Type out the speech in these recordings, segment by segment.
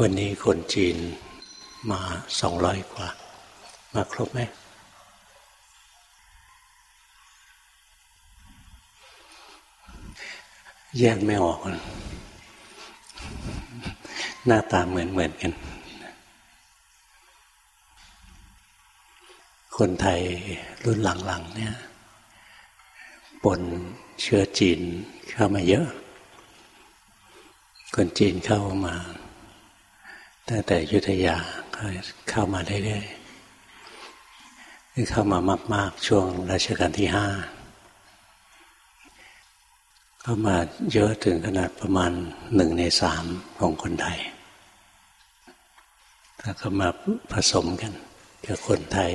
วันนี้คนจีนมาสองร้อยกว่า มาครบไหมแยกไม่ออก หน้าตาเหมือนเหมือนกัน คนไทยรุ่นหลังๆ เนี่ยปนเชื้อจีนเข้ามาเยอะ คนจีนเข้ามา ตั้งแต่ยุทธยาเข้ามาเรื่อยๆเข้ามามาก ๆ ช่วงรัชกาลที่ห้าเข้ามาเยอะถึงขนาดประมาณหนึ่งในสามของคนไทยแล้วก็มาผสมกันกับคนไทย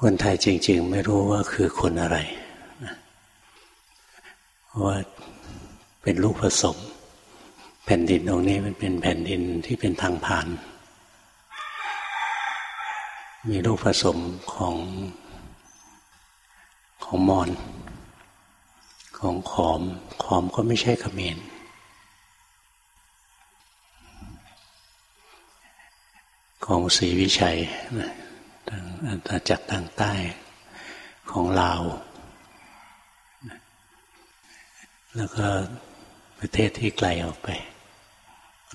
คนไทยจริง ๆ ไม่รู้ว่าคือคนอะไรว่าเป็นลูกผสม แผ่นดินตรงนี้มันเป็นแผ่นดินที่เป็นทางผ่าน มีลูกผสมของของมอน ของขอม ขอมก็ไม่ใช่ขเขมรของศรีวิชัยทางอาณาจักรทางใต้ของลาว แล้วก็ประเทศที่ไกลออกไป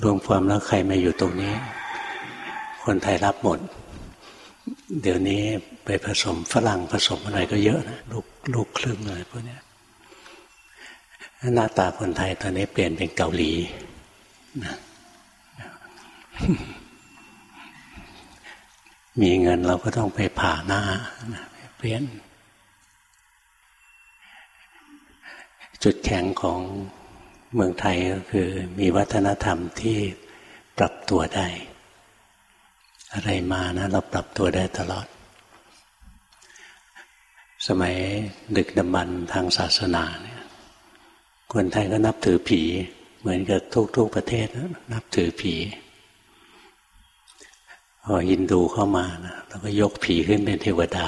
รวมความแล้วใครมาอยู่ตรงนี้ คนไทยรับหมด เดี๋ยวนี้ไปผสมฝรั่งผสมอะไรก็เยอะนะลูกลูกครึ่งอะไรพวกนี้หน้าตาคนไทยตอนนี้เปลี่ยนเป็นเกาหลีนะมีเงินเราก็ต้องไปผ่าหน้าเปลี่ยน จุดแข็งของ เมืองไทยก็คือมีวัฒนธรรมที่ปรับตัวได้ อะไรมานะ เราปรับตัวได้ตลอด สมัยดึกดำบรรทางศาสนาเนี่ยคนไทยก็นับถือผี เหมือนกับทุกๆประเทศนับถือผีพอยินดูเข้ามานะเราก็ยกผีขึ้นเป็นเทวดา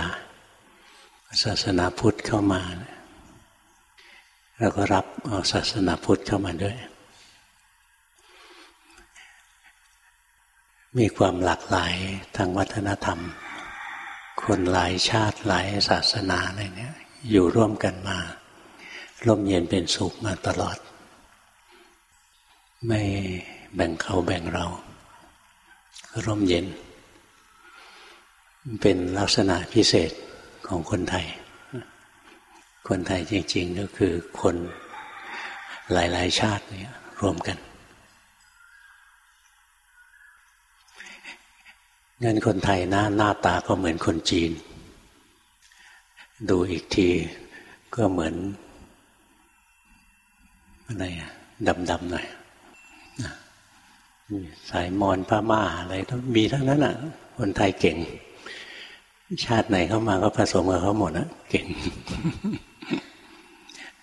ศาสนาพุทธเข้ามานะ แล้วก็รับเอาศาสนาพุทธเข้ามาด้วย มีความหลากหลายทางวัฒนธรรม คนหลายชาติหลายศาสนาอะไรเนี่ยอยู่ร่วมกันมา ร่มเย็นเป็นสุขมาตลอด ไม่แบ่งเขาแบ่งเรา ร่มเย็น เป็นลักษณะพิเศษของคนไทย คนไทยจริง ๆ ก็คือคนหลาย ๆ ชาติเนี่ยรวมกันงั้นคนไทยหน้าหน้าตาก็เหมือนคนจีน ดูอีกทีก็เหมือนอะไรดำๆหน่อยสายมอนพม่าอะไรต้องมีทั้งนั้นอะ คนไทยเก่ง ชาติไหนเข้ามาก็ผสมกับเขาหมดนะเก่ง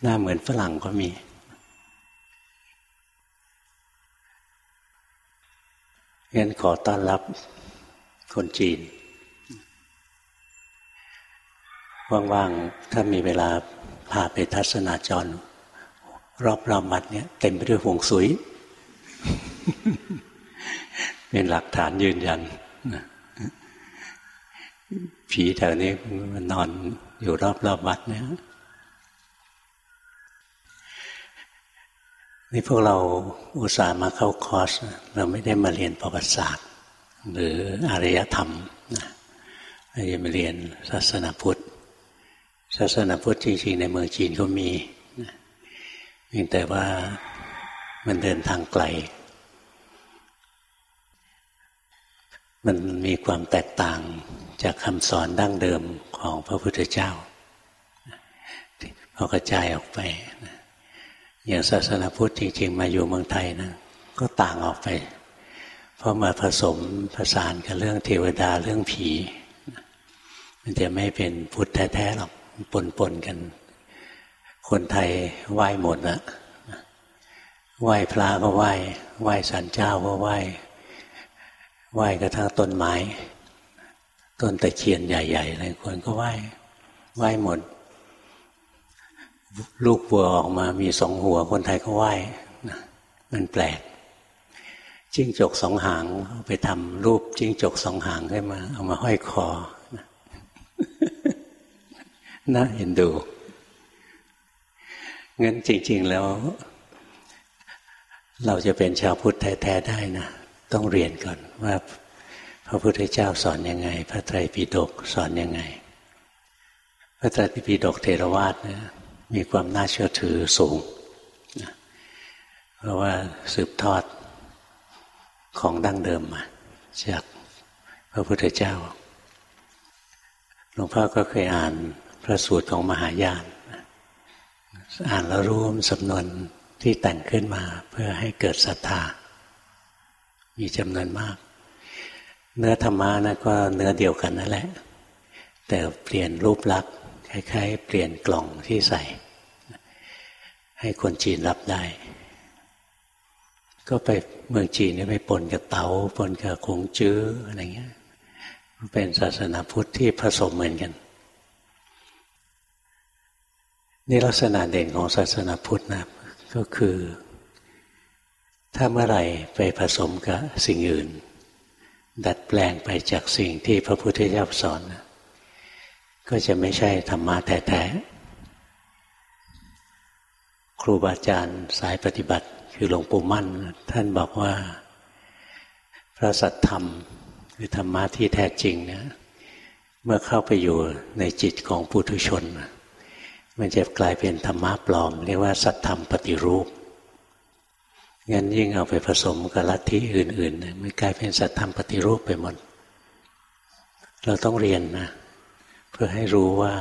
หน้าเหมือนฝรั่งก็มี งั้นขอต้อนรับคนจีน ว่างๆ ถ้ามีเวลาพาไปทัศนาจร รอบรอบมัดเนี่ยเต็มไปด้วยหงสุย เป็นหลักฐานยืนยัน ผีแถวนี้มันนอนอยู่รอบรอบวัดเนี่ย นี่พวกเราอุตส่าห์มาเข้าคอร์สเราไม่ได้มาเรียนประวัติศาสตร์ หรืออารยธรรมนะเราจะมาเรียนศาสนาพุทธ ศาสนาพุทธจริงๆในเมืองจีนก็มีเพียงแต่ว่ามันเดินทางไกล มันมีความแตกต่างจากคำสอนดั้งเดิมของพระพุทธเจ้าพอกระจายออกไปนะ อย่างศาสนาพุทธจริง ๆ มาอยู่เมืองไทยนะก็ต่างออกไป เพราะมาผสมผสานกับเรื่องเทวดาเรื่องผี มันจะไม่เป็นพุทธแท้ๆหรอกปนๆกัน คนไทยไหว้หมดนะไหว้พระก็ไหว้ไหว้สันเจ้าก็ไหว้ไหว้กระทั่งต้นไม้ ต้นตะเคียนใหญ่ๆอะไรคนก็ไหว้ไหว้หมด ลูกวัวออกมามีสองหัวคนไทยก็ไหว้มันแปลกจิ้งจกสองหางไปทำรูปจิ้งจกสองหางขึ้นมา เอามาห้อยคอน่าเห็นดูงั้นจริง ๆแล้ว เราจะเป็นชาวพุทธแท้ ๆ ได้นะ ต้องเรียนก่อนว่า พระพุทธเจ้าสอนยังไง พระไตรปิฎกสอนยังไง พระไตรปิฎกเทรวาสเนี่ย มีความน่าเชื่อถือสูง เพราะว่าสืบทอดของดั้งเดิมมาจากพระพุทธเจ้า หลวงพ่อก็เคยอ่านพระสูตรของมหายาน อ่านแล้วรู้สำนวนที่แต่งขึ้นมาเพื่อให้เกิดศรัทธา มีจำนวนมาก เนื้อธรรมะนะก็เนื้อเดียวกันนั่นแหละ แต่เปลี่ยนรูปลักษณ์ คล้ายๆเปลี่ยนกล่องที่ใส่ ให้คนจีนรับได้ ก็ไปเมืองจีนไปปนกับเตา๋าปนกับคงจื้ออะไรเงี้ยเป็นศาสนาพุทธที่ผสมเหมือนกัน นี่ลักษณะเด่นของศาสนาพุทธนะก็คือ ถ้าเมื่อไหร่ไปผสมกับสิ่งอื่น ดัดแปลงไปจากสิ่งที่พระพุทธเจ้าสอนนะ ก็จะไม่ใช่ธรรมะแท้ๆครูบาอาจารย์สายปฏิบัติ คือหลวงปู่มั่น ท่านบอกว่า พระสัทธรรมคือธรรมะที่แท้จริงเนี่ยเมื่อเข้าไปอยู่ในจิตของปุถุชน มันจะกลายเป็นธรรมะปลอม เรียกว่าสัทธรรมปฏิรูปงั้นยิ่งเอาไปผสมกับลัทธิอื่นๆมันกลายเป็นสัทธรรมปฏิรูปไปหมดเราต้องเรียนนะ เพื่อให้รู้ว่า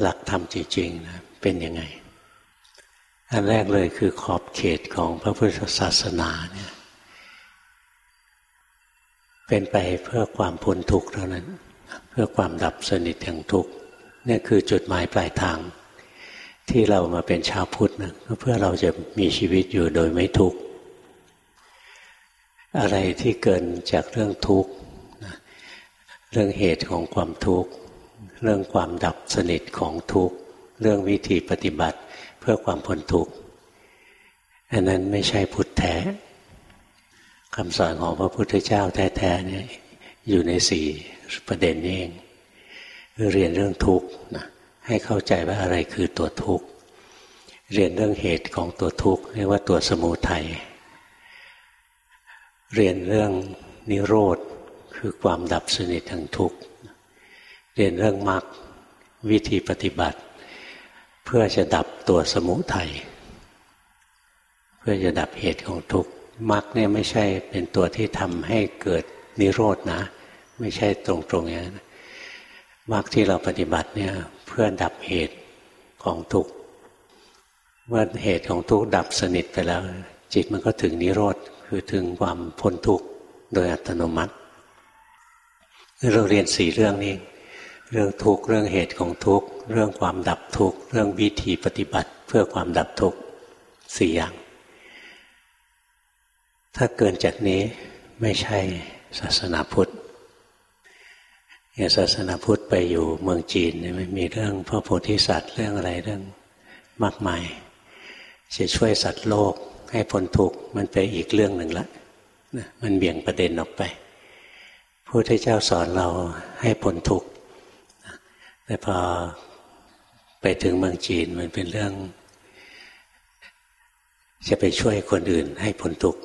หลักธรรมจริงๆนะเป็นยังไง อันแรกเลยคือขอบเขตของพระพุทธศาสนาเนี่ยเป็นไปเพื่อความพ้นทุกข์เท่านั้น เพื่อความดับสนิทแห่งทุกข์นี่คือจุดหมายปลายทาง ที่เรามาเป็นชาวพุทธนะเพื่อเราจะมีชีวิตอยู่โดยไม่ทุกข์อะไรที่เกินจากเรื่องทุกข์เรื่องเหตุของความทุกข์ เรื่องความดับสนิทของทุกข์ เรื่องวิธีปฏิบัติเพื่อความพ้นทุกข์อันนั้นไม่ใช่พุทธแท้คำสอนของพระพุทธเจ้าแท้ๆเนี่ยอยู่ในสี่ประเด็นนี้เองเรียนเรื่องทุกข์นะให้เข้าใจว่าอะไรคือตัวทุกข์เรียนเรื่องเหตุของตัวทุกข์เรียกว่าตัวสมุทัยเรียนเรื่องนิโรธคือความดับสนิททางทุกข์ เรียนเรื่องมรรควิธีปฏิบัติ เพื่อจะดับตัวสมุทัยเพื่อจะดับเหตุของทุกข์มรรคเนี่ยไม่ใช่เป็นตัวที่ทำให้เกิดนิโรธนะ ไม่ใช่ตรงๆอย่างนั้นมรรคที่เราปฏิบัติเนี่ยเพื่อดับเหตุของทุกข์เมื่อเหตุของทุกข์ดับสนิทไปแล้ว จิตมันก็ถึงนิโรธคือถึงความพ้นทุกข์โดยอัตโนมัติเราเรียนสี่เรื่องนี้ เรื่องทุกข์เรื่องเหตุของทุกข์เรื่องความดับทุกข์เรื่องวิธีปฏิบัติเพื่อความดับทุกข์สี่อย่าง ถ้าเกินจากนี้ไม่ใช่ศาสนาพุทธอย่างศาสนาพุทธไปอยู่เมืองจีนไม่มีเรื่องพระโพธิสัตว์เรื่องอะไรเรื่องมากมายจะช่วยสัตว์โลกให้พ้นทุกข์มันไปอีกเรื่องหนึ่งละมันเบี่ยงประเด็นออกไปพระพุทธเจ้าสอนเราให้พ้นทุกข์ แต่พอไปถึงเมืองจีนมันเป็นเรื่อง จะไปช่วยคนอื่นให้พ้นทุกข์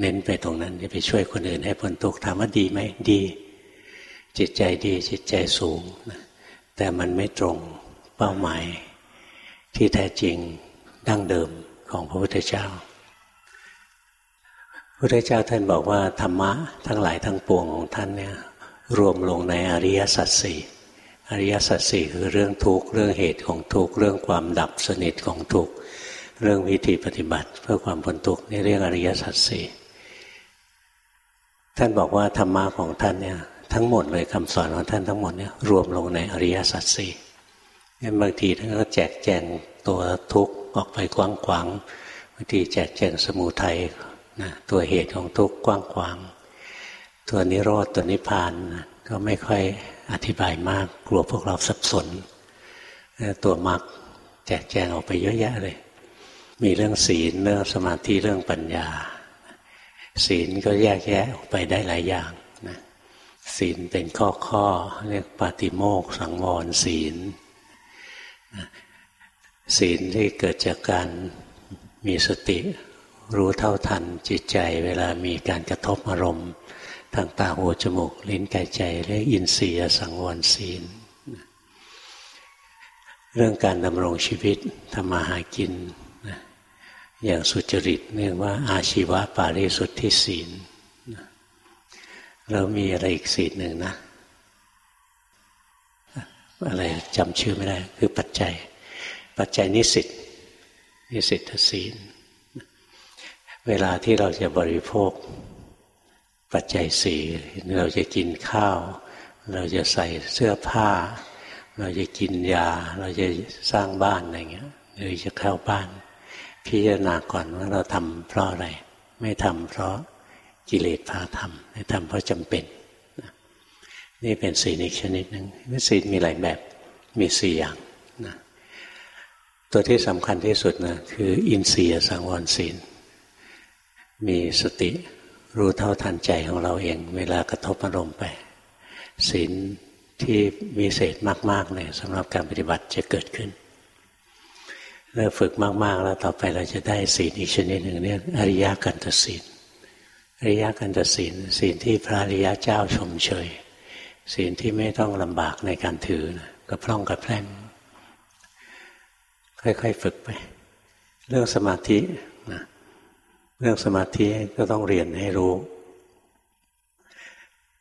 เน้นไปตรงนั้น จะไปช่วยคนอื่นให้พ้นทุกข์ถามว่าดีไหมดี จิตใจดีจิตใจสูงแต่มันไม่ตรงเป้าหมายที่แท้จริงดั้งเดิมของพระพุทธเจ้าพระพุทธเจ้าท่านบอกว่าธรรมะทั้งหลายทั้งปวงของท่านเนี่ยรวมลงในอริยสัจสี่ อริยสัจสี่คือเรื่องทุกข์เรื่องเหตุของทุกข์เรื่องความดับสนิทของทุกข์เรื่องวิธีปฏิบัติ เพื่อความพ้นทุกข์นี่เรียกอริยสัจสี่ท่านบอกว่าธรรมะของท่านเนี่ยทั้งหมดเลยคำสอนของท่านทั้งหมดเนี่ยรวมลงในอริยสัจสี่งั้นบางทีท่านก็แจกแจงตัวทุกข์ออกไปกว้างๆบางทีแจกแจงสมุทัยนะตัวเหตุของทุกข์กว้างๆตัวนิโรธตัวนิพพานก็ไม่ค่อย อธิบายมากกลัวพวกเราสับสน ตัวมรรคแจกแจงออกไปเยอะแยะเลย มีเรื่องศีลเรื่องสมาธิเรื่องปัญญา ศีลก็แยกแยะออกไปได้หลายอย่างนะศีลเป็นข้อข้อเรียกปาติโมกสังวรศีลศีลที่เกิดจากการมีสติรู้เท่าทันจิตใจเวลามีการกระทบอารมณ์ ทางตาหูจมูกลิ้นกายใจเรียกอินทรียสังวรศีล เรื่องการดำรงชีวิตทำมาหากิน อย่างสุจริตเรียกว่าอาชีวะปาริสุทธิศีลเรามีอะไรอีกศีลหนึ่งนะ อะไรจำชื่อไม่ได้ คือปัจจัย ปัจจัยนิสิตนิสิตศีล เวลาที่เราจะบริโภค ปัจจัยสี่เราจะกินข้าว เราจะใส่เสื้อผ้า เราจะกินยา เราจะสร้างบ้านอะไรเงี้ยหรือจะเข้าบ้าน พิจารณาก่อนว่าเราทำเพราะอะไร ไม่ทำเพราะกิเลสพาทำไม่ทำเพราะจำเป็น นี่เป็นศีลอีกชนิดหนึ่งศีลมีหลายแบบมีสี่อย่างนะตัวที่สำคัญที่สุดนะคือ อินทรียสังวรศีล มีสติ รู้เท่าทันใจของเราเอง เวลากระทบอารมณ์ไปศีลที่มีเศษมากๆเลยสำหรับการปฏิบัติจะเกิดขึ้นเมื่อฝึกมากๆ แล้วต่อไปเราจะได้ศีลอีกชนิดหนึ่งเนี่ยอริยกันตศีลอริยกันตศีลศีลที่พระอริยเจ้าชมเชยศีลที่ไม่ต้องลำบากในการถือนะกระพร่องกระแพร่งค่อยๆ ฝึกไป เรื่องสมาธิ เรื่องสมาธิก็ต้องเรียนให้รู้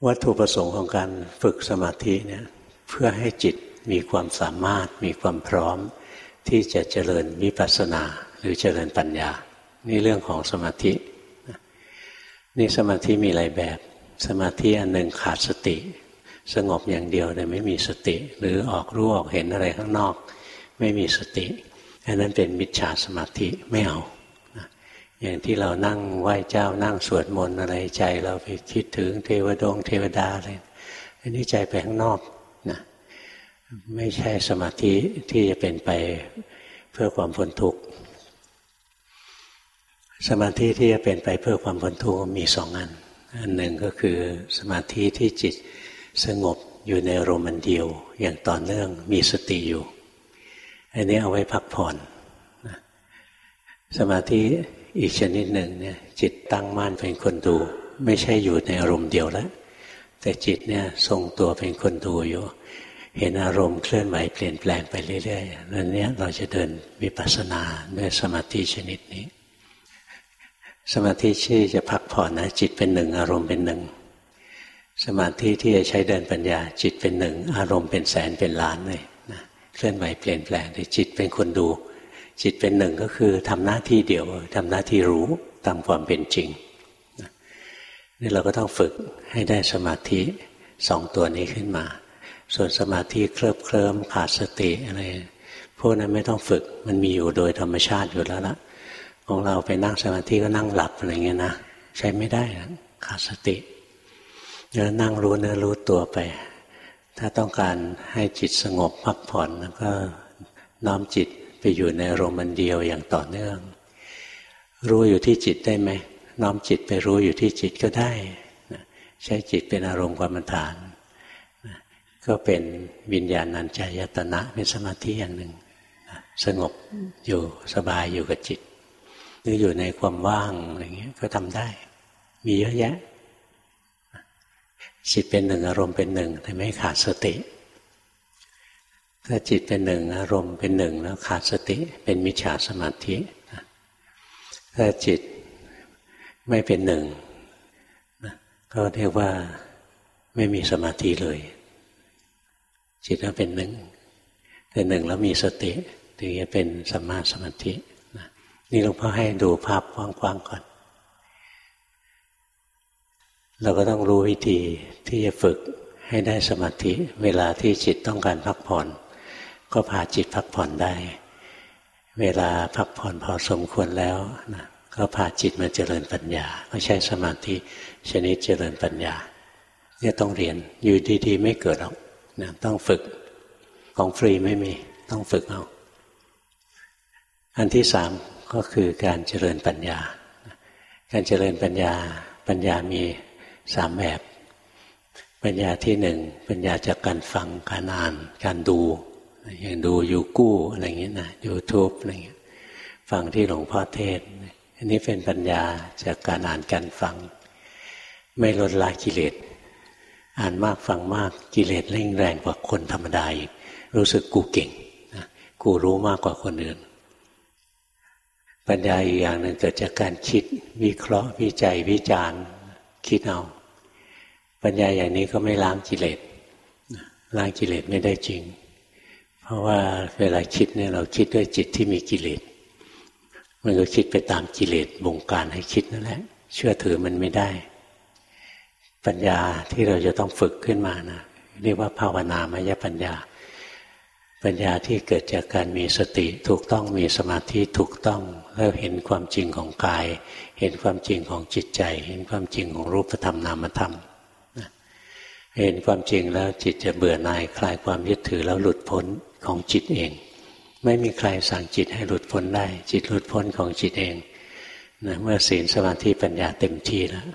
วัตถุประสงค์ของการฝึกสมาธิเนี่ยเพื่อให้จิตมีความสามารถมีความพร้อม ที่จะเจริญวิปัสสนาหรือเจริญปัญญา นี่เรื่องของสมาธิ นี่สมาธิมีหลายแบบ สมาธิอันหนึ่งขาดสติ สงบอย่างเดียวแต่ไม่มีสติ หรือออกรู้ออกเห็นอะไรข้างนอก ไม่มีสติอันนั้นเป็นมิจฉาสมาธิไม่เอา อย่างที่เรานั่งไหว้เจ้านั่งสวดมนต์อะไรใจ เราไปคิดถึงเทวดงเทวดาอะไรอันนี้ใจไปข้างนอกนะไม่ใช่สมาธิที่จะเป็นไปเพื่อความพ้นทุกข์สมาธิที่จะเป็นไปเพื่อความพ้นทุกข์มีสองอัน อันหนึ่งก็คือสมาธิที่จิตสงบอยู่ในอารมณ์เดียวอย่างต่อเนื่องมีสติอยู่ อันนี้เอาไว้พักผ่อน สมาธิ อีกชนิดหนึ่งเนี่ยจิตตั้งมั่นเป็นคนดู ไม่ใช่อยู่ในอารมณ์เดียวแล้วแต่จิตเนี่ยทรงตัวเป็นคนดูอยู่ เห็นอารมณ์เคลื่อนไหวเปลี่ยนแปลงไปเรื่อยๆนั่นเนี้ยเราจะเดินวิปัสสนาด้วยสมาธิชนิดนี้ สมาธิที่จะพักผ่อนนะจิตเป็นหนึ่ง อารมณ์เป็นหนึ่งสมาธิที่จะใช้เดินปัญญา จิตเป็นหนึ่ง อารมณ์เป็นแสนเป็นล้านเลยนะเคลื่อนไหวเปลี่ยนแปลงแต่จิตเป็นคนดู จิตเป็นหนึ่งก็คือทำหน้าที่เดียวทำหน้าที่รู้ตามความเป็นจริงนี่เราก็ต้องฝึกให้ได้สมาธิสองตัวนี้ขึ้นมา ส่วนสมาธิเคลิบเคลิ้มขาดสติอะไรพวกนั้นไม่ต้องฝึกมันมีอยู่โดยธรรมชาติอยู่แล้วละของเราไปนั่งสมาธิก็นั่งหลับอะไรเงี้ยนะใช้ไม่ได้นะขาดสติแล้วนั่งรู้เนื้อรู้ตัวไป ถ้าต้องการให้จิตสงบพักผ่อนแล้วก็น้อมจิต อยู่ในอารมณ์เดียวอย่างต่อเนื่อง รู้อยู่ที่จิตได้ไหมน้อมจิตไปรู้อยู่ที่จิตก็ได้ใช้จิตเป็นอารมณ์กรรมฐาน ก็เป็นวิญญาณัญจายตนะเป็นสมาธิอย่างหนึ่งสงบอยู่สบายอยู่กับจิตหรืออยู่ในความว่างอะไรเงี้ยก็ทำได้ มีเยอะแยะจิตเป็นหนึ่งอารมณ์เป็นหนึ่งแต่ไม่ขาดสติ ถ้าจิตเป็นหนึ่งอารมณ์เป็นหนึ่งแล้วขาดสติเป็นมิจฉาสมาธิถ้าจิตไม่เป็นหนึ่งก็เรียกว่าไม่มีสมาธิเลย จิตก็เป็นหนึ่งแต่หนึ่งแล้วมีสติถึงจะเป็นสัมมาสมาธินี่หลวงพ่อให้ดูภาพกว้างๆก่อน เราก็ต้องรู้วิธีที่จะฝึกให้ได้สมาธิ เวลาที่จิตต้องการพักผ่อน ก็พาจิตพักผ่อนได้ เวลาพักผ่อนพอสมควรแล้วนะก็พาจิตมาเจริญปัญญา ก็ใช้สมาธิชนิดเจริญปัญญา เนี่ยต้องเรียนอยู่ดีๆ ไม่เกิดหรอกนะต้องฝึกของฟรีไม่มี ต้องฝึกเอา อันที่สามก็คือการเจริญปัญญา การเจริญปัญญาปัญญามีสามแบบ ปัญญาที่หนึ่งปัญญาจากการฟังการอ่าน การดู อย่างดูยูกู้อะไรเงี้ยนะยูทูบอะไรเงี้ยฟังที่หลวงพ่อเทศ อันนี้เป็นปัญญาจากการอ่านการฟัง ไม่ลดละกิเลสอ่านมากฟังมากกิเลสเร่งแรงกว่าคนธรรมดาอีกรู้สึกกูเก่งนะกูรู้มากกว่าคนอื่น ปัญญาอีกอย่างหนึ่งเกิดจากการคิดวิเคราะห์วิจัยวิจารณ์คิดเอา ปัญญาอย่างนี้ก็ไม่ล้างกิเลสล้างกิเลสไม่ได้จริง เพราะว่าเวลาคิดเนี่ยเราคิดด้วยจิตที่มีกิเลสมันก็คิดไปตามกิเลสบงการให้คิดนั่นแหละ เชื่อถือมันไม่ได้ ปัญญาที่เราจะต้องฝึกขึ้นมานะเรียกว่าภาวนามยปัญญา ปัญญาที่เกิดจากการมีสติถูกต้องมีสมาธิถูกต้องแล้วเห็นความจริงของกาย เห็นความจริงของจิตใจ เห็นความจริงของรูปธรรมนามธรรมเห็นความจริงแล้วจิตจะเบื่อหน่ายคลายความยึดถือแล้วหลุดพ้น ของจิตเอง ไม่มีใครสั่งจิตให้หลุดพ้นได้ จิตหลุดพ้นของจิตเองนะเมื่อศีลสมาธิปัญญาเต็มที่แล้ว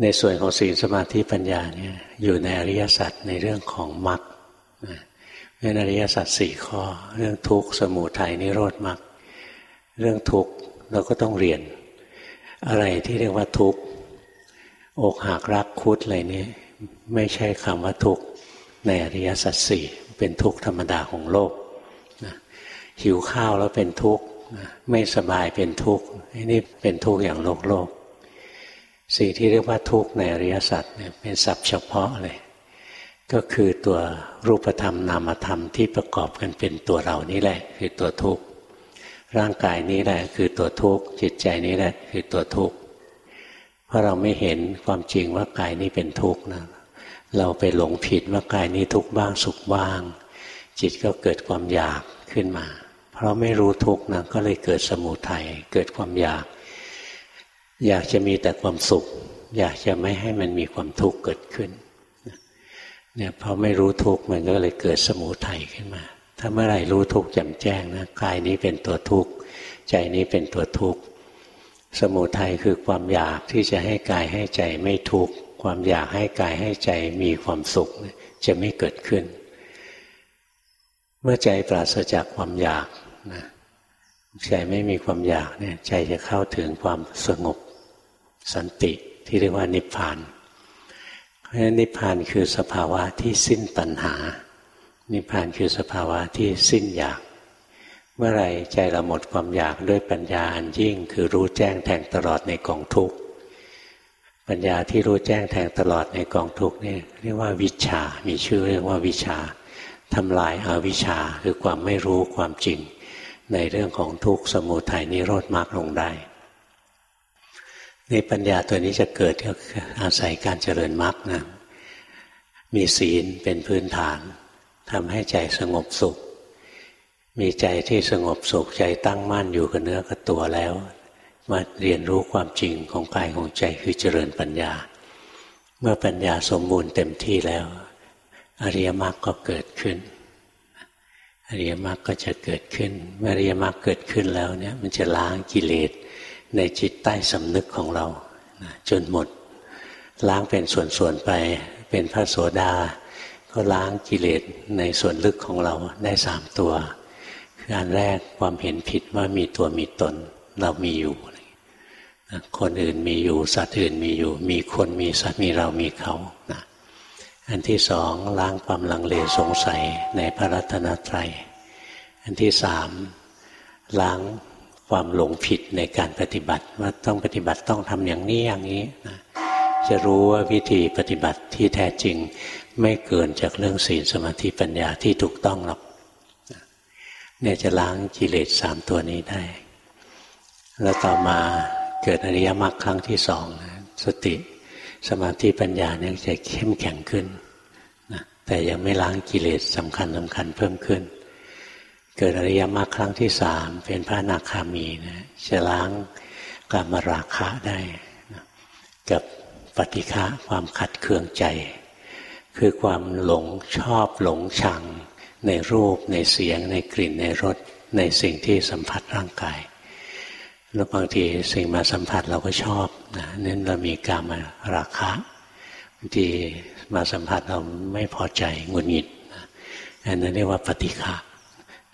ในส่วนของศีลสมาธิปัญญาเนี่ยอยู่ในอริยสัจในเรื่องของมรรคเรื่องอริยสัจสี่ข้อ เรื่องทุกข์สมุทัยนิโรธมรรคเรื่องทุกข์เราก็ต้องเรียน อะไรที่เรียกว่าทุกข์อกหักรักคุดอะไรนี่ไม่ใช่คำว่าทุกข์ ในอริยสัจสี่เป็นทุกข์ธรรมดาของโลกหิวข้าวแล้วเป็นทุกข์ไม่สบายเป็นทุกข์นี่เป็นทุกข์อย่างโลกโลก สิ่งที่เรียกว่าทุกข์ในอริยสัจเนี่ยเป็นศัพท์เฉพาะเลย ก็คือตัวรูปธรรมนามธรรมที่ประกอบกันเป็นตัวเรานี่แหละ คือตัวทุกข์ร่างกายนี้แหละคือตัวทุกข์จิตใจนี้แหละคือตัวทุกข์เพราะเราไม่เห็นความจริงว่ากายนี้เป็นทุกข์นะ เราไปหลงผิดว่ากายนี้ทุกข์บ้างสุขบ้าง จิตก็เกิดความอยากขึ้นมา เพราะไม่รู้ทุกข์นะก็เลยเกิดสมุทัยเกิดความอยาก อยากจะมีแต่ความสุข อยากจะไม่ให้มันมีความทุกข์เกิดขึ้นเนี่ยพอไม่รู้ทุกข์มันก็เลยเกิดสมุทัยขึ้นมา ถ้าเมื่อไหร่รู้ทุกข์แจ่มแจ้งนะกายนี้เป็นตัวทุกข์ใจนี้เป็นตัวทุกข์สมุทัยคือความอยากที่จะให้กายให้ใจไม่ทุกข์ ความอยากให้กายให้ใจมีความสุขจะไม่เกิดขึ้น เมื่อใจปราศจากความอยากนะใจไม่มีความอยากเนี่ยใจจะเข้าถึงความสงบสันติที่เรียกว่านิพพาน เพราะฉะนั้นนิพพานคือสภาวะที่สิ้นตัณหา นิพพานคือสภาวะที่สิ้นอยาก เมื่อไรใจเราหมดความอยากด้วยปัญญาอันยิ่ง คือรู้แจ้งแทงตลอดในกองทุกข์ ปัญญาที่รู้แจ้งแทงตลอดในกองทุกข์นี่เรียกว่าวิชา มีชื่อเรียกว่าวิชาทำลายอาวิชาคือความไม่รู้ความจริง ในเรื่องของทุกสมุทัยนิโรธมรรคลงได้ในปัญญาตัวนี้จะเกิดก็อาศัยการเจริญมรรคนะมีศีลเป็นพื้นฐานทำให้ใจสงบสุข มีใจที่สงบสุขใจตั้งมั่นอยู่กับเนื้อกับตัวแล้ว มาเรียนรู้ความจริงของกายของใจคือเจริญปัญญา เมื่อปัญญาสมบูรณ์เต็มที่แล้ว อริยมรรคก็เกิดขึ้น อริยมรรคก็จะเกิดขึ้น เมื่ออริยมรรคเกิดขึ้นแล้วเนี่ยมันจะล้างกิเลสในจิตใต้สำนึกของเราจนหมด ล้างเป็นส่วนๆไปเป็นพระโสดา ก็ล้างกิเลสในส่วนลึกของเราได้สามตัวคืออันแรกความเห็นผิดว่ามีตัวมีตนเรามีอยู่ คนอื่นมีอยู่ สัตว์อื่นมีอยู่ มีคนมีสัตว์มีเรามีเขานะอันที่สองล้างความลังเลสงสัยในพระรัตนตรัย อันที่สามล้างความหลงผิดในการปฏิบัติ ว่าต้องปฏิบัติต้องทำอย่างนี้อย่างนี้นะจะรู้ว่าวิธีปฏิบัติที่แท้จริงไม่เกินจากเรื่องศีลสมาธิปัญญาที่ถูกต้องหรอกเนี่ยจะล้างกิเลสสามตัวนี้ได้ แล้วต่อมา เกิดอริยมรรคครั้งที่สองสติสมาธิปัญญาเนี่ยจะเข้มแข็งขึ้นนะแต่ยังไม่ล้างกิเลสสำคัญสำคัญเพิ่มขึ้น เกิดอริยมรรคครั้งที่สามเป็นพระนาคามีนะจะล้างกามราคะได้นะกับปฏิฆะความขัดเคืองใจ คือความหลงชอบหลงชัง ในรูปในเสียง ในกลิ่นในรสในสิ่งที่สัมผัสร่างกาย แล้วบางทีสิ่งมาสัมผัสเราก็ชอบนะนั่นเรามีกามาราคะบางทีมาสัมผัสเราไม่พอใจหงุดหงิดอันนั้นเรียกว่าปฏิฆะ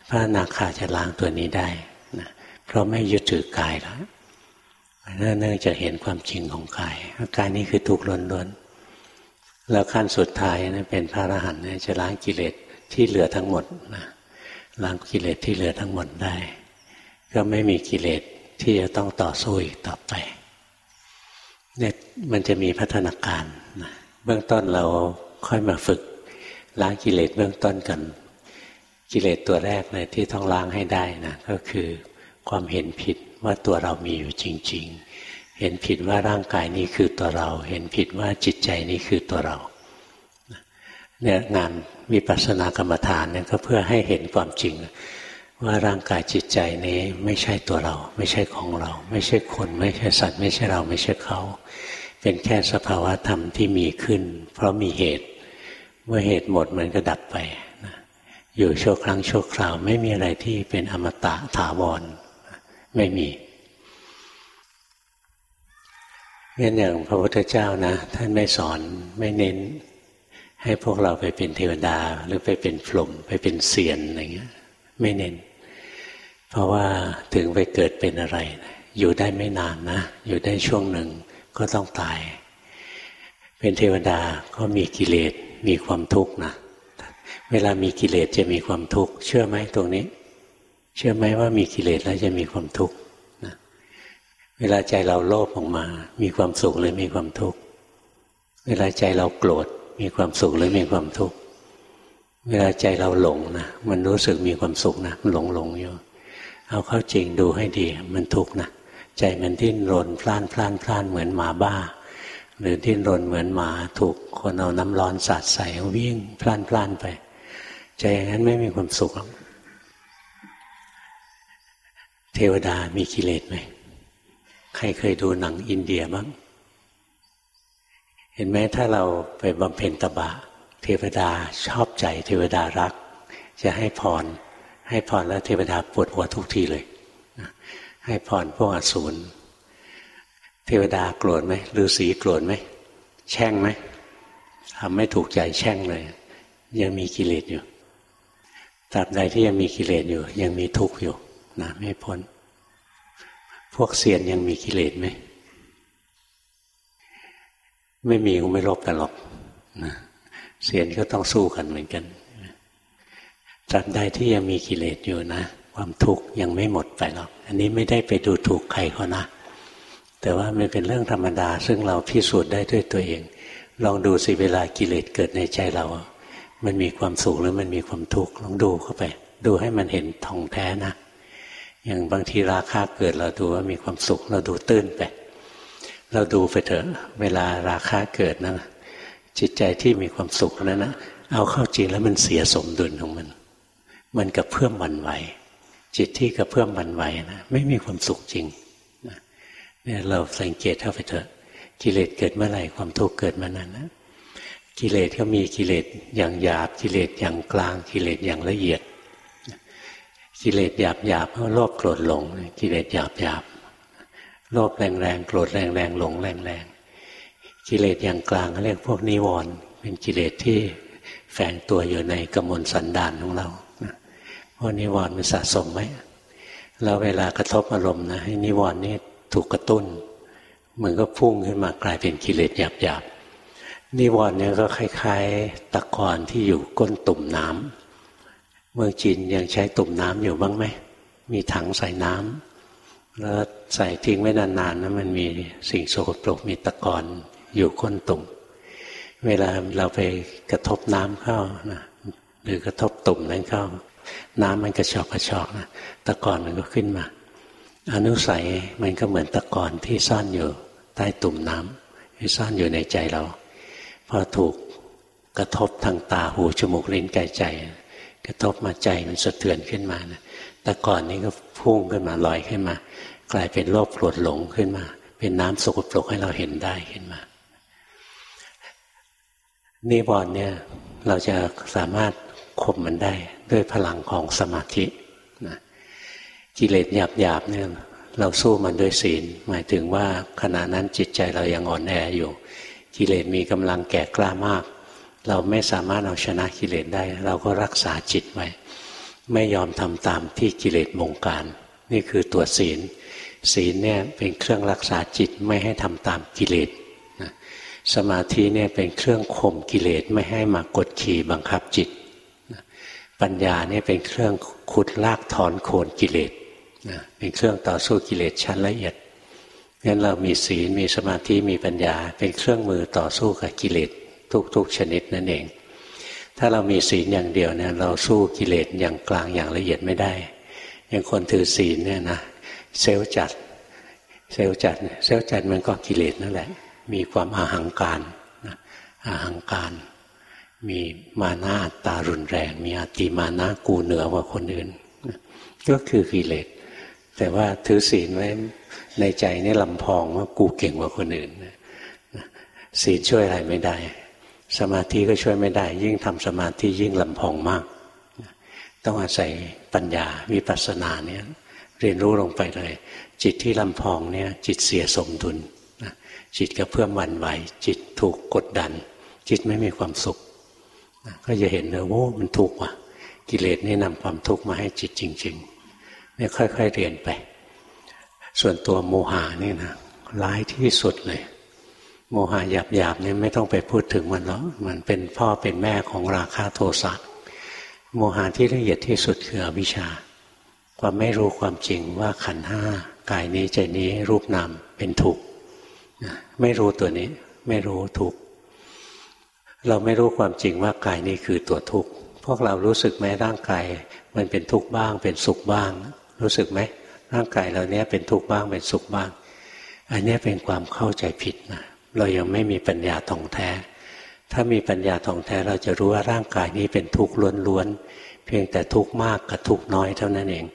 พระนาคาจะล้างตัวนี้ได้นะเพราะไม่ยึดถือกายแล้วเนื่องจะเห็นความจริงของกายกายนี้คือทุกข์ล้วนๆแล้วขั้นสุดท้ายนะเป็นพระอรหันต์จะล้างกิเลสที่เหลือทั้งหมดนะล้างกิเลสที่เหลือทั้งหมดได้ ก็ไม่มีกิเลส ที่จะต้องต่อสู้อีกต่อไปเนี่ยมันจะมีพัฒนาการนะเบื้องต้นเราค่อยมาฝึกล้างกิเลสเบื้องต้นกัน กิเลสตัวแรกเลยที่ต้องล้างให้ได้นะก็คือความเห็นผิดว่าตัวเรามีอยู่จริง ๆ เห็นผิดว่าร่างกายนี้คือตัวเรา เห็นผิดว่าจิตใจนี้คือตัวเราเนี่ยงานวิปัสสนากรรมฐานเนี่ยก็เพื่อให้เห็นความจริง ว่าร่างกายจิตใจนี้ไม่ใช่ตัวเรา ไม่ใช่ของเรา ไม่ใช่คน ไม่ใช่สัตว์ ไม่ใช่เราไม่ใช่เขา เป็นแค่สภาวะธรรมที่มีขึ้น เพราะมีเหตุ เมื่อเหตุหมดมันก็ดับไปนะอยู่ชั่วครั้งชั่วคราว ไม่มีอะไรที่เป็นอมตะถาวรไม่มีงั้นอย่างพระพุทธเจ้านะ ท่านไม่สอนไม่เน้น ให้พวกเราไปเป็นเทวดาหรือไปเป็นพรหมไปเป็นเสียนอะไรเงี้ย ไม่เน้น เพราะว่าถึงไปเกิดเป็นอะไร อยู่ได้ไม่นานนะ อยู่ได้ช่วงหนึ่งก็ต้องตาย เป็นเทวดาก็มีกิเลสมีความทุกข์นะเวลามีกิเลสจะมีความทุกข์เชื่อไหมตรงนี้ เชื่อไหมว่ามีกิเลสแล้วจะมีความทุกข์นะเวลาใจเราโลภออกมา มีความสุขหรือมีความทุกข์เวลาใจเราโกรธมีความสุขหรือมีความทุกข์เวลาใจเราหลงนะมันรู้สึกมีความสุขนะมันหลงหลงอยู่ เอาเข้าจริงดูให้ดี มันทุกข์นะใจมันดิ้นรนพล่านพล่านพล่านเหมือนหมาบ้า หรือดิ้นรนเหมือนหมาถูกคนเอาน้ำร้อนสาดใส่วิ่งพล่านพล่านไป ใจอย่างนั้นไม่มีความสุขหรอกเทวดามีกิเลสไหมใครเคยดูหนังอินเดียบ้างห็นไหมถ้าเราไปบำเพ็ญตบะ เทวดาชอบใจเทวดารัก จะให้พร ให้พรแล้วเทวดาปวดหัวทุกทีเลย ให้พรพวกอสูรเทวดาโกรธไหมฤาษีโกรธไหมแช่งไหมทำไม่ถูกใจแช่งเลย ยังมีกิเลสอยู่ตราบใดที่ยังมีกิเลสอยู่ ยังมีทุกข์อยู่นะไม่พ้น พวกเซียนยังมีกิเลสไหมไม่มีก็ไม่ลบกันหรอกนะเสียนก็ต้องสู้กันเหมือนกัน ตราบใดที่ยังมีกิเลสอยู่นะ ความทุกข์ยังไม่หมดไปหรอก อันนี้ไม่ได้ไปดูถูกใครเขานะ แต่ว่ามันเป็นเรื่องธรรมดา ซึ่งเราพิสูจน์ได้ด้วยตัวเอง ลองดูสิเวลากิเลสเกิดในใจเรา มันมีความสุขหรือมันมีความทุกข์ลองดูเข้าไป ดูให้มันเห็นท่องแท้นะ อย่างบางทีราคาเกิดเราดูว่ามีความสุขเราดูตื้นไป เราดูไปเถอะ เวลาราคะเกิดนะจิตใจที่มีความสุขนั้นนะเอาเข้าจริงแล้วมันเสียสมดุลของมัน มันกับเพื่อมวันไหว จิตที่กับเพื่อมวันไหวนะไม่มีความสุขจริงนะเนี่ยเราสังเกตเข้าไปเถอะ กิเลสเกิดเมื่อไหร่ความทุกข์เกิดเมื่อนั้นนะกิเลสก็มีกิเลสอย่างหยาบกิเลสอย่างกลาง กิเลสอย่างละเอียด กิเลสหยาบหยาบเพราะโลภโกรธหลง กิเลสหยาบหยาบโลภแรงๆโกรธแรงๆหลงแรงๆกิเลสอย่างกลางเรียกพวกนิวรณ์เป็นกิเลสที่แฝงตัวอยู่ในกมลสันดานของเรา วกนิวรณ์มันสะสมไว้แล้วเวลากระทบอารมณ์นะให้นิวรณ์นี่ถูกกระตุ้น มันก็พุ่งขึ้นมากลายเป็นกิเลสหยาบๆนิวรณ์เนี่ยก็คล้ายๆ ตะกอนที่อยู่ก้นตุ่มน้ำเมืองจีนยังใช้ตุ่มน้ำอยู่บ้างไหมมีถังใส่น้ำแล้วใส่ทิ้งไว้นานๆนะมันมีสิ่งโสโครกมีตะกอนอยู่ก้นตุ่มเวลาเราไปกระทบน้ำเข้านะหรือกระทบตุ่มนั้นเข้า น้ำมันกระชอกกระชอกนะตะกอนมันก็ขึ้นมา อนุสัยมันก็เหมือนตะกอนที่ซ่อนอยู่ใต้ตุ่มน้ำที่ซ่อนอยู่ในใจเรา พอถูกกระทบทางตาหูจมูกลิ้นกายใจ กระทบมาใจมันสะเทือนขึ้นมานะตะกอนนี้ก็พุ่งขึ้นมาลอยขึ้นมา กลายเป็นโลภโกรธหลงขึ้นมา เป็นน้ำสกปรกให้เราเห็นได้ขึ้นมานิวรณ์เนี่ยเราจะสามารถ ข่มมันได้ด้วยพลังของสมาธินะกิเลสหยาบหยาบเนี่ยเราสู้มันด้วยศีล หมายถึงว่าขณะนั้นจิตใจเรายังอ่อนแออยู่ กิเลสมีกำลังแก่กล้ามาก เราไม่สามารถเอาชนะกิเลสได้ เราก็รักษาจิตไว้ ไม่ยอมทำตามที่กิเลสบงการ นี่คือตัวศีล ศีลเนี่ยเป็นเครื่องรักษาจิตไม่ให้ทำตามกิเลสสมาธิเนี่ยเป็นเครื่องข่มกิเลสไม่ให้มากดขี่บังคับจิต ปัญญาเนี่ยเป็นเครื่องขุดลากถอนโคนกิเลสเป็นเครื่องต่อสู้กิเลสชั้นละเอียดงั้นเรามีศีลมีสมาธิมีปัญญา เป็นเครื่องมือต่อสู้กับกิเลสทุกๆชนิดนั่นเอง ถ้าเรามีศีลอย่างเดียวเนี่ยเราสู้กิเลสอย่างกลางอย่างละเอียดไม่ได้ อย่างคนถือศีลเนี่ยนะเซลจัดเซลจัดเซลจัดมันก็กิเลสนั่นแหละ มีความอาหังการอาหังการ มีมานาตารุนแรง มีอติมานากูเหนือกว่าคนอื่น ก็คือกิเลสแต่ว่าถือศีลไว้ในใจนี่ลำพองว่ากูเก่งกว่าคนอื่นศีลช่วยอะไรไม่ได้ สมาธิก็ช่วยไม่ได้ ยิ่งทำสมาธิยิ่งลำพองมาก ต้องอาศัยปัญญาวิปัสสนาเนี่ยเรียนรู้ลงไปเลย จิตที่ลำพองเนี่ยจิตเสียสมดุลจิตก็เพื่อมวันไหว จิตถูกกดดัน จิตไม่มีความสุข ก็จะเห็นเลยโอ้มันทุกข์ว่ะ กิเลสนี่นำความทุกข์มาให้จิตจริงๆนี่ค่อย ๆเรียนไป ส่วนตัวโมหะนี่นะร้ายที่สุดเลย โมหะหยาบๆนี่ไม่ต้องไปพูดถึงมันแล้วมันเป็นพ่อเป็นแม่ของราคะโทสะโมหะที่ละเอียดที่สุดคืออวิชชา ความไม่รู้ความจริงว่าขันห้ากายนี้ใจนี้รูปนามเป็นทุกข์ไม่รู้ตัวนี้ ไม่รู้ทุก เราไม่รู้ความจริงว่ากายนี้คือตัวทุกข์พวกเรารู้สึกไหมร่างกายมันเป็นทุกข์บ้าง เป็นสุขบ้าง รู้สึกไหมร่างกายเราเนี้ยเป็นทุกข์บ้างเป็นสุขบ้าง อันนี้เป็นความเข้าใจผิดนะเรายังไม่มีปัญญาท่องแท้ ถ้ามีปัญญาท่องแท้เราจะรู้ว่าร่างกายนี้เป็นทุกข์ล้วนๆเพียงแต่ทุกข์มากกับทุกข์น้อยเท่านั้นเอง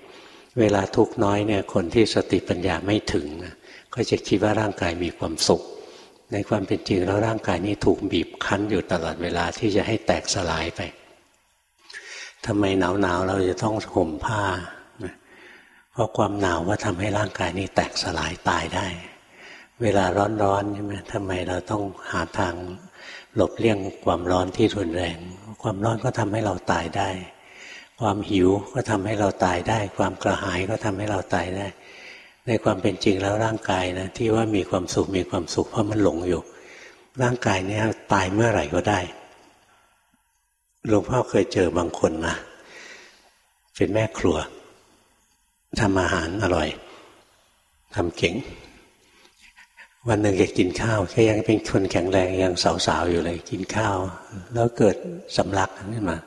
เวลาทุกข์น้อยเนี่ยคนที่สติปัญญาไม่ถึงนะก็จะคิดว่าร่างกายมีความสุข ในความเป็นจริงแล้วร่างกายนี้ถูกบีบคั้นอยู่ตลอดเวลาที่จะให้แตกสลายไปทำไมหนาวหนาวเราจะต้องห่มผ้า เพราะความหนาวว่าทำให้ร่างกายนี้แตกสลายตายได้ เวลาร้อนๆใช่ไหมทำไมเราต้องหาทางหลบเลี่ยงความร้อนที่รุนแรง ความร้อนก็ทำให้เราตายได้ ความหิวก็ทำให้เราตายได้ ความกระหายก็ทำให้เราตายได้ ในความเป็นจริงแล้วร่างกายนะที่ว่ามีความสุขมีความสุขเพราะมันหลงอยู่ ร่างกายเนี้ตายเมื่อไหร่ก็ได้หลวงพ่อเคยเจอบางคนนะเป็นแม่ครัวทำอาหารอร่อยทำเก่ง วันหนึ่งแกกินข้าวแค่ยังเป็นคนแข็งแรงยังสาวๆอยู่เลยกินข้าว แล้วเกิดสำลักขึ้นมา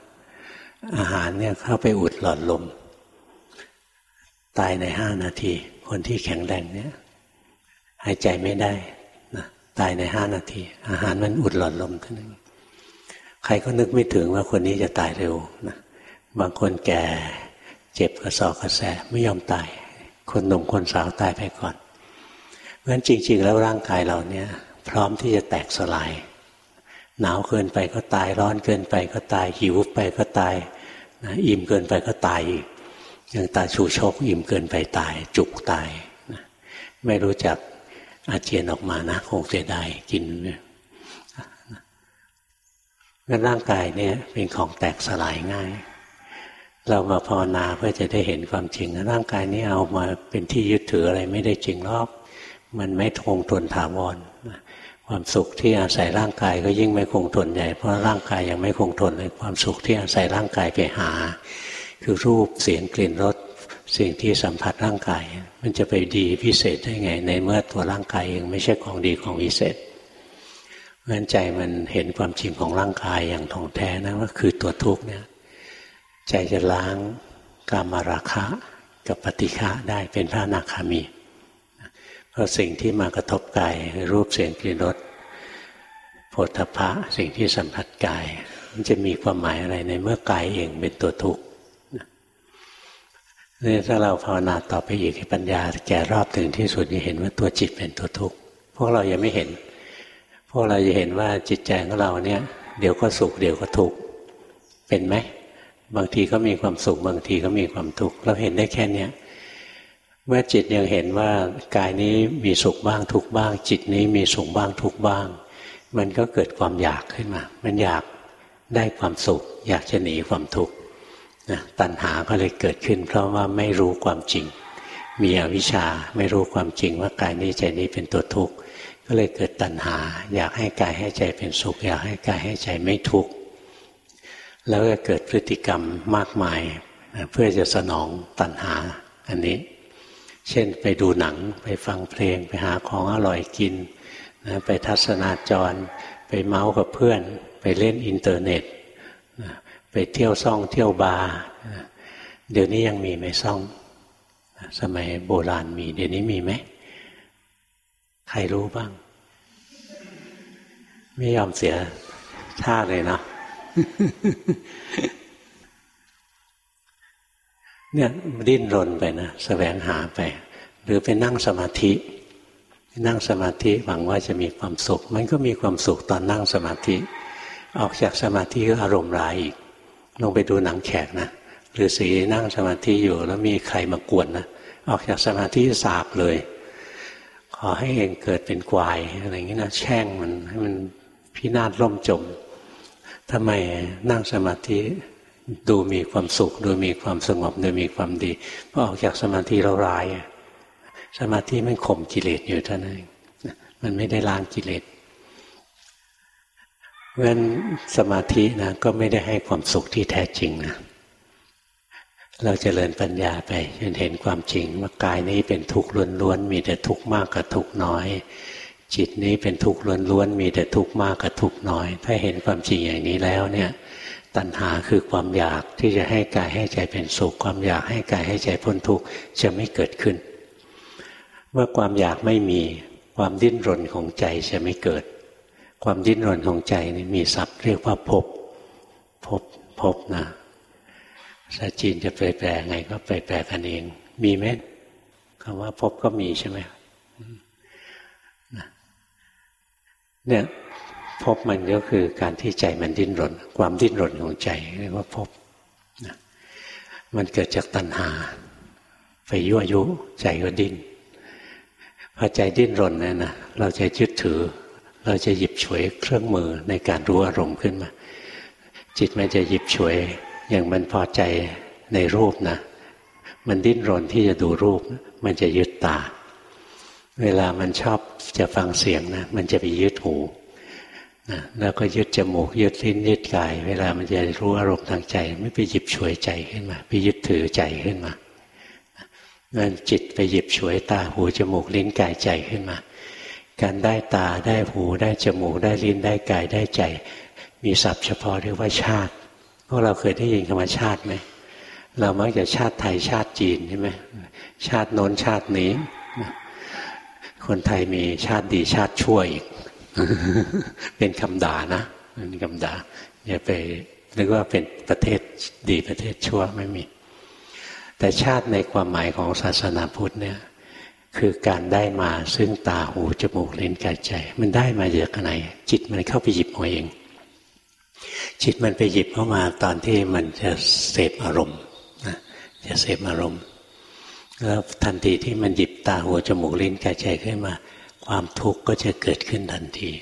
อาหารเนี่ยเข้าไปอุดหลอดลม ตายในห้านาที คนที่แข็งแรงเนี่ยหายใจไม่ได้นะตายในห้านาที อาหารมันอุดหลอดลมท่านั้นใครก็นึกไม่ถึงว่าคนนี้จะตายเร็วนะบางคนแก่เจ็บกระสอบกระแสไม่ยอมตาย คนหนุ่มคนสาวตายไปก่อนเพราะฉะนั้นจริง ๆ แล้วร่างกายเราเนี่ยพร้อมที่จะแตกสลาย หนาวเกินไปก็ตายร้อนเกินไปก็ตายหิวไปก็ตายนะอิ่มเกินไปก็ตายอีก อย่างตาชูชกอิ่มเกินไปตาย จุกตายนะไม่รู้จักอาเจียนออกมานะ คงเสียดายกินเนี่ยงั้นร่างกายเนี่ยเป็นของแตกสลายง่าย เรามาภาวนาเพื่อจะได้เห็นความจริง ร่างกายนี้เอามาเป็นที่ยึดถืออะไรไม่ได้จริงหรอกมันไม่คงทนถาวรความสุขที่อาศัยร่างกายก็ยิ่งไม่คงทนใหญ่เพราะร่างกายยังไม่คงทนเลยความสุขที่อาศัยร่างกายไปหา คือรูปเสียงกลิ่นรสสิ่งที่สัมผัสร่างกาย มันจะไปดีพิเศษได้ไง ในเมื่อตัวร่างกายเองไม่ใช่ของดีของวิเศษเพราะฉะนั้นใจมันเห็นความจริงของร่างกายอย่างท่องแท้นะว่าคือตัวทุกข์เนี่ยใจจะล้างกามราคะกับปฏิฆะได้เป็นพระนาคามี เพราะสิ่งที่มากระทบกายรูปเสียงกลิ่นรสโผฏฐะสิ่งที่สัมผัสกาย มันจะมีความหมายอะไรในเมื่อกายเองเป็นตัวทุกข์ นี่ถ้าเราภาวนาต่อไปอีกปัญญา แก่รอบถึงที่สุดจะเห็นว่าตัวจิตเป็นตัวทุกข์พวกเรายังไม่เห็น พวกเราจะเห็นว่าจิตใจของเราเนี่ย เดี๋ยวก็สุขเดี๋ยวก็ทุกข์เป็นไหมบางทีก็มีความสุขบางทีก็มีความทุกข์เราเห็นได้แค่เนี้ยเมื่อจิตยังเห็นว่ากายนี้มีสุขบ้างทุกบ้าง จิตนี้มีสุขบ้างทุกบ้าง มันก็เกิดความอยากขึ้นมา มันอยากได้ความสุข อยากจะหนีความทุกข์ นะตัณหาก็เลยเกิดขึ้น เพราะว่าไม่รู้ความจริง มีอวิชชาไม่รู้ความจริงว่ากายนี้ใจนี้เป็นตัวทุกข์ก็เลยเกิดตัณหา อยากให้กายให้ใจเป็นสุข อยากให้กายให้ใจไม่ทุกข์แล้วก็เกิดพฤติกรรมมากมายเพื่อจะสนองตัณหาอันนี้ เช่นไปดูหนังไปฟังเพลง ไปหาของอร่อยกินนะไปทัศนาจร ไปเมาส์กับเพื่อน ไปเล่นอินเทอร์เน็ต ไปเที่ยวซ่องเที่ยวบาร์เดี๋ยวนี้ยังมีไหมซ่อง สมัยโบราณมี เดี๋ยวนี้มีไหม ใครรู้บ้าง ไม่ยอมเสียท่าเลยเนาะเนี่ยดิ้นรนไปนะสแสวงหาไป หรือไปนั่งสมาธิ นั่งสมาธิหวังว่าจะมีความสุข มันก็มีความสุขตอนนั่งสมาธิ ออกจากสมาธิก็อารมณ์ร้ายอีก ลงไปดูหนังแขกนะหรือสีนั่งสมาธิอยู่แล้วมีใครมากวนนะออกจากสมาธิสาบเลย ขอให้เองเกิดเป็นกวายอะไรอย่างนี้นะแช่งมันให้มันพินาศล่มจมทำไมนั่งสมาธิดูมีความสุข ดูมีความสงบดูมีความดีพอออกจากสมาธิเราร้าย สมาธิมันข่มกิเลสอยู่เท่านั้นเองมันไม่ได้ล้างกิเลส เพราะฉะนั้นสมาธินะก็ไม่ได้ให้ความสุขที่แท้จริงนะ เราจเจริญปัญญาไปจนเห็นความจริงว่ากายนี้เป็นทุกข์ล้วนๆมีแต่ทุกข์มากกับทุกข์น้อย จิตนี้เป็นทุกข์ล้วนๆมีแต่ทุกข์มากกับทุกข์น้อย ถ้าเห็นความจริงอย่างนี้แล้วเนี่ยตัณหาคือความอยากที่จะให้กายให้ใจเป็นสุข ความอยากให้กายให้ใจพ้นทุกข์จะไม่เกิดขึ้น เมื่อความอยากไม่มีความดิ้นรนของใจจะไม่เกิด ความดิ้นรนของใจนี่มีศัพท์เรียกว่าภพภพภพนะภาษาจีนจะแปลไงก็แปลกันเอง มีไหมคำว่าภพก็มีใช่ไหมเนี่ยพบมันก็คือการที่ใจมันดิ้นรน ความดิ้นรนของใจเรียกว่าพบนะมันเกิดจากตัณหา ไปยั่วยุใจก็ดิ้นพอใจดิ้นรนเนี่ยนะเราจะยึดถือ เราจะหยิบฉวยเครื่องมือในการรู้อารมณ์ขึ้นมา จิตมันจะหยิบฉวยอย่างมันพอใจในรูปนะ มันดิ้นรนที่จะดูรูป มันจะยึดตา เวลามันชอบจะฟังเสียงนะ มันจะไปยึดหูนะแล้วก็ยึดจมูกยึดลิ้นยึดกาย เวลามันจะรู้อารมณ์ทางใจ ไม่ไปหยิบฉวยใจขึ้นมา ไปยึดถือใจขึ้นมานั่นจิตไปหยิบฉวยตาหูจมูกลิ้นกายใจขึ้นมา การได้ตาได้หูได้จมูกได้ลิ้นได้กายได้ใจ มีศัพท์เฉพาะเรียกว่าชาติพวกเราเคยได้ยินคำว่าชาติไหมเรามักจะชาติไทยชาติจีนใช่ไหมชาติโน้นชาตินี้ คนไทยมีชาติดีชาติชั่วอีก เป็นคำด่านะเป็นคำด่าอย่าไปนึกว่าเป็นประเทศดีประเทศชั่วไม่มี แต่ชาติในความหมายของศาสนาพุทธเนี่ย คือการได้มาซึ่งตาหูจมูกลิ้นกายใจ มันได้มาจากไหนจิตมันเข้าไปหยิบเอาเอง จิตมันไปหยิบเข้ามาตอนที่มันจะเสพอารมณ์จะเสพอารมณ์แล้วทันทีที่มันหยิบตาหัวจมูกลิ้นกายใจขึ้นมา ความทุกข์ก็จะเกิดขึ้นทันที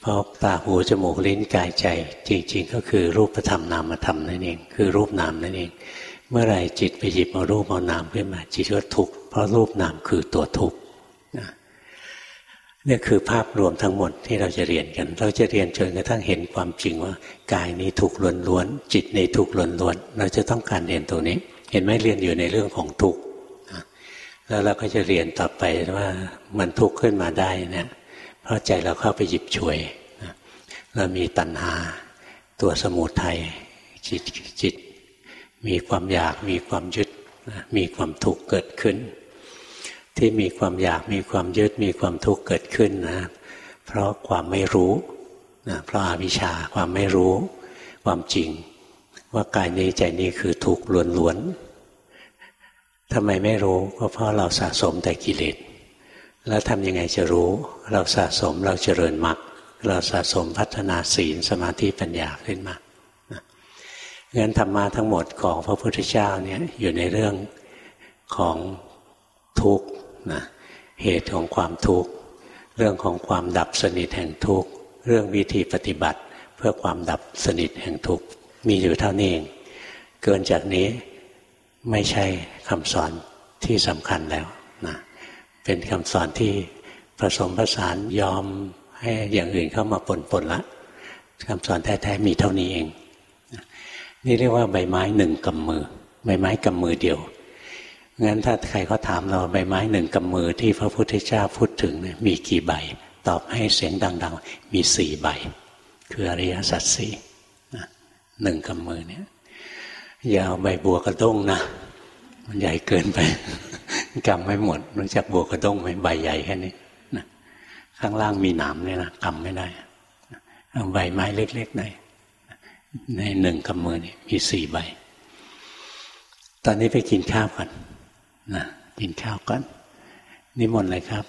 เพราะตาหูจมูกลิ้นกายใจ จริง ๆ ก็คือรูปธรรมนามธรรมนั่นเอง คือรูปนามนั่นเอง มื่อไรจิตไปหยิบมารูปเอานามขึ้นมา จิตก็ทุกข์เพราะรูปนามคือตัวทุกข์นี่คือภาพรวมทั้งหมดที่เราจะเรียนกัน เราจะเรียนจนกระทั่งเห็นความจริงว่ากายนี้ทุกข์ล้วนๆจิตในทุกข์ล้วนๆเราจะต้องการเรียนตัวนี้ เห็นไหมเรียนอยู่ในเรื่องของทุกข์แล้วเราก็จะเรียนต่อไปว่ามันทุกข์ขึ้นมาได้เนี่ยเพราะใจเราเข้าไปหยิบฉวยเรามีตัณหาตัวสมุทัยจิตจิต มีความอยากมีความยึดมีความทุกข์เกิดขึ้น ที่มีความอยากมีความยึดมีความทุกข์เกิดขึ้นนะ เพราะความไม่รู้นะเพราะอาวิชชาความไม่รู้ ความจริง ว่ากายนี้ใจนี้คือทุกข์ล้วนๆทำไมไม่รู้ก็เพราะเราสะสมแต่กิเลสแล้วทำยังไงจะรู้ เราสะสมเราเจริญมรรคเราสะสมพัฒนาศีลสมาธิปัญญาขึ้นมา งั้นธรรมะทั้งหมดของพระพุทธเจ้าเนี่ยอยู่ในเรื่องของทุกข์นะเหตุของความทุกข์ เรื่องของความดับสนิทแห่งทุกข์ เรื่องวิธีปฏิบัติเพื่อความดับสนิทแห่งทุกข์ มีอยู่เท่านี้เอง เกินจากนี้ไม่ใช่คำสอนที่สำคัญแล้วนะเป็นคำสอนที่ผสมผสานยอมให้อย่างอื่นเข้ามาปนปนละคำสอนแท้ๆมีเท่านี้เอง นี่เรียกว่าใบไม้หนึ่งกำมือ ใบไม้กำมือเดียวงั้นถ้าใครเขาถามเราใบไม้หนึ่งกำมือที่พระพุทธเจ้าพูดถึงเนี่ยมีกี่ใบ ตอบให้เสียงดัง ๆ มีสี่ใบ คืออริยสัจสี่หนึ่งกำมือเนี่ยอย่าเอาใบบัวกระด้งนะมันใหญ่เกินไปกำไม่หมดรู้จักบัวกระด้งไหมใบใหญ่แค่นี้นะข้างล่างมีหนามเนี่ยนะกำไม่ได้เอาใบไม้เล็กๆหน่อย ในหนึ่งกำมือนี่มีสี่ใบ ตอนนี้ไปกินข้าวก่อนนะกินข้าวก่อนนิมนต์เลยครับ